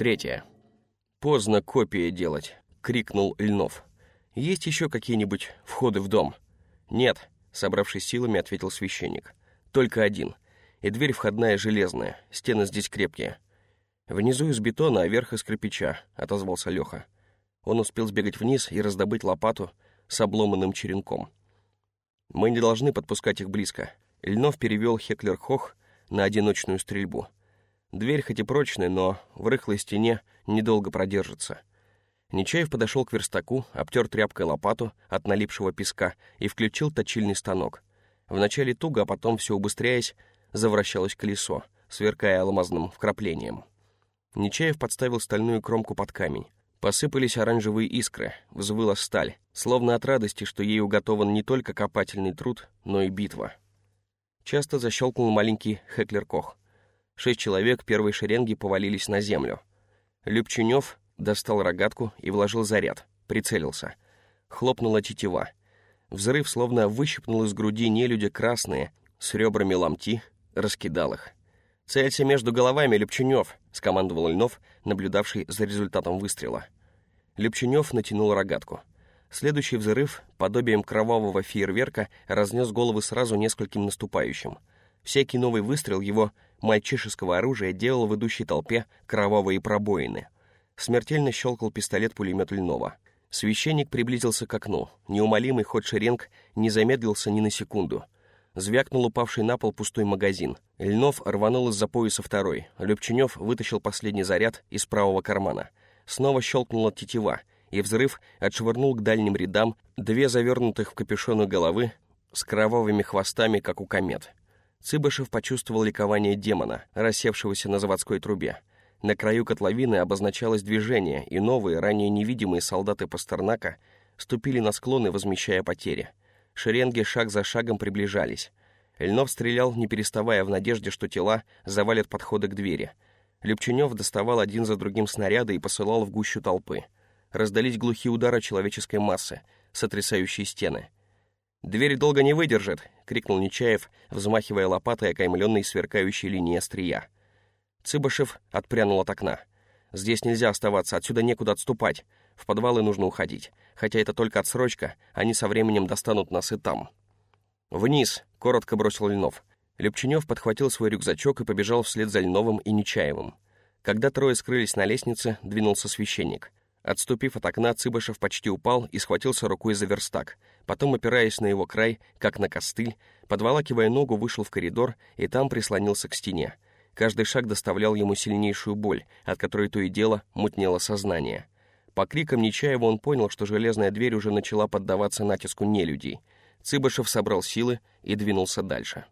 Третье. «Поздно копии делать», — крикнул Льнов. «Есть еще какие-нибудь входы в дом?» «Нет», — собравшись силами, ответил священник. «Только один. И дверь входная железная, стены здесь крепкие». «Внизу из бетона, а верх из кирпича», — отозвался Леха. Он успел сбегать вниз и раздобыть лопату с обломанным черенком. «Мы не должны подпускать их близко». Льнов перевел Хеклер-Хох на одиночную стрельбу — Дверь хоть и прочная, но в рыхлой стене недолго продержится. Нечаев подошел к верстаку, обтер тряпкой лопату от налипшего песка и включил точильный станок. Вначале туго, а потом, все убыстряясь, завращалось колесо, сверкая алмазным вкраплением. Нечаев подставил стальную кромку под камень. Посыпались оранжевые искры, взвыла сталь, словно от радости, что ей уготован не только копательный труд, но и битва. Часто защелкнул маленький Хеклер-Кох. Шесть человек первой шеренги повалились на землю. Любчунев достал рогатку и вложил заряд, прицелился. Хлопнула тетива. Взрыв словно выщипнул из груди нелюдя красные, с ребрами ломти, раскидал их. «Целься между головами, Любчунев!» — скомандовал Льнов, наблюдавший за результатом выстрела. Любчунев натянул рогатку. Следующий взрыв, подобием кровавого фейерверка, разнес головы сразу нескольким наступающим. Всякий новый выстрел его мальчишеского оружия делал в идущей толпе кровавые пробоины. Смертельно щелкал пистолет-пулемет Льнова. Священник приблизился к окну. Неумолимый ход шеренг не замедлился ни на секунду. Звякнул упавший на пол пустой магазин. Льнов рванул из-за пояса второй. Любченев вытащил последний заряд из правого кармана. Снова щелкнула тетива, и взрыв отшвырнул к дальним рядам две завернутых в капюшоны головы с кровавыми хвостами, как у комет. Цыбышев почувствовал ликование демона, рассевшегося на заводской трубе. На краю котловины обозначалось движение, и новые, ранее невидимые солдаты Пастернака ступили на склоны, возмещая потери. Шеренги шаг за шагом приближались. Льнов стрелял, не переставая, в надежде, что тела завалят подходы к двери. Любченев доставал один за другим снаряды и посылал в гущу толпы. Раздались глухие удары человеческой массы, сотрясающие стены — «Дверь долго не выдержит!» — крикнул Нечаев, взмахивая лопатой, окаймленной сверкающей линией острия. Цыбышев отпрянул от окна. «Здесь нельзя оставаться, отсюда некуда отступать. В подвалы нужно уходить. Хотя это только отсрочка, они со временем достанут нас и там». «Вниз!» — коротко бросил Льнов. Любченев подхватил свой рюкзачок и побежал вслед за Льновым и Нечаевым. Когда трое скрылись на лестнице, двинулся священник — Отступив от окна, Цыбышев почти упал и схватился рукой за верстак. Потом, опираясь на его край, как на костыль, подволакивая ногу, вышел в коридор и там прислонился к стене. Каждый шаг доставлял ему сильнейшую боль, от которой то и дело мутнело сознание. По крикам Нечаева он понял, что железная дверь уже начала поддаваться натиску нелюдей. Цыбышев собрал силы и двинулся дальше.